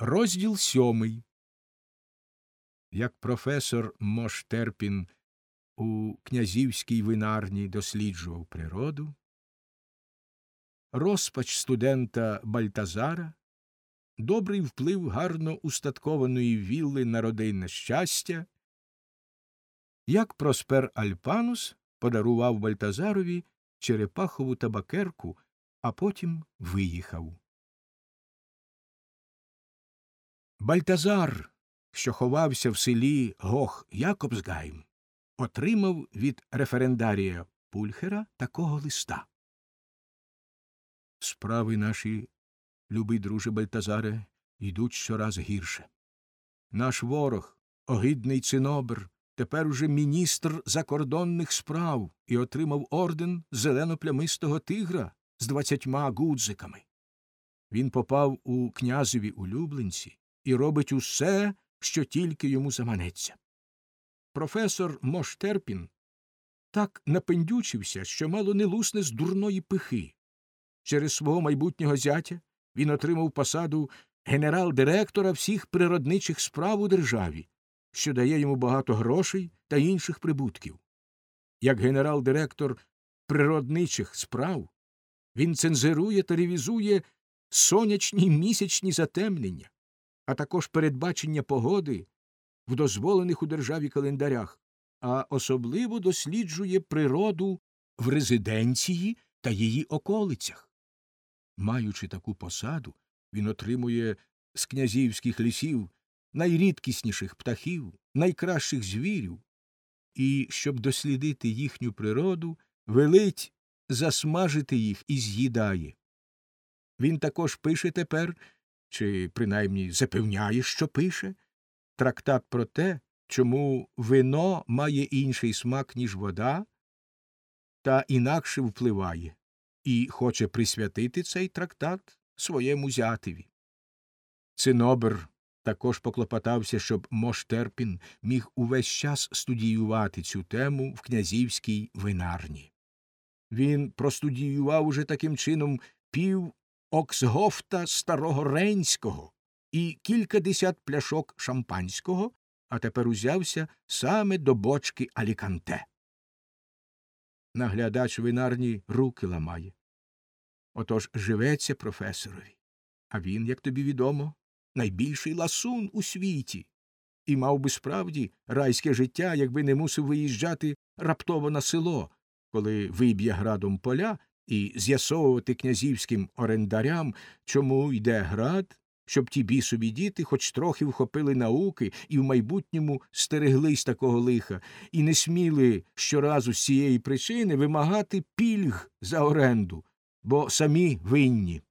Розділ сьомий. Як професор Моштерпін у князівській винарні досліджував природу, розпач студента Бальтазара, добрий вплив гарно устаткованої вілли на родинне щастя, як Проспер Альпанус подарував Бальтазарові черепахову табакерку, а потім виїхав. Бальтазар, що ховався в селі Гохякобсгайм, отримав від референдарія Пульхера такого листа. Справи наші, любий друже Бальтазаре, йдуть щораз гірше. Наш ворог, огидний Цинобер, тепер уже міністр закордонних справ і отримав орден зелено-плямистого тигра з двадцятьма гудзиками. Він попав у князеві улюбленці і робить усе, що тільки йому заманеться. Професор Моштерпін так напендючився, що мало не лусне з дурної пихи. Через свого майбутнього зятя він отримав посаду генерал-директора всіх природничих справ у державі, що дає йому багато грошей та інших прибутків. Як генерал-директор природничих справ він цензирує та ревізує сонячні місячні затемнення, а також передбачення погоди в дозволених у державі календарях, а особливо досліджує природу в резиденції та її околицях. Маючи таку посаду, він отримує з князівських лісів найрідкісніших птахів, найкращих звірів, і, щоб дослідити їхню природу, велить засмажити їх і з'їдає. Він також пише тепер чи принаймні запевняє, що пише, трактат про те, чому вино має інший смак, ніж вода, та інакше впливає, і хоче присвятити цей трактат своєму зятеві. Цинобер також поклопотався, щоб Моштерпін міг увесь час студіювати цю тему в князівській винарні. Він простудіював уже таким чином пів Оксгофта старого Ренського і кількадесят пляшок шампанського, а тепер узявся саме до бочки Аліканте. Наглядач винарні руки ламає. Отож живеться професорові. А він, як тобі відомо, найбільший ласун у світі, і мав би справді райське життя, якби не мусив виїжджати раптово на село, коли виб'є градом поля і з'ясовувати князівським орендарям, чому йде град, щоб ті бісові діти хоч трохи вхопили науки і в майбутньому стереглись такого лиха, і не сміли щоразу з цієї причини вимагати пільг за оренду, бо самі винні.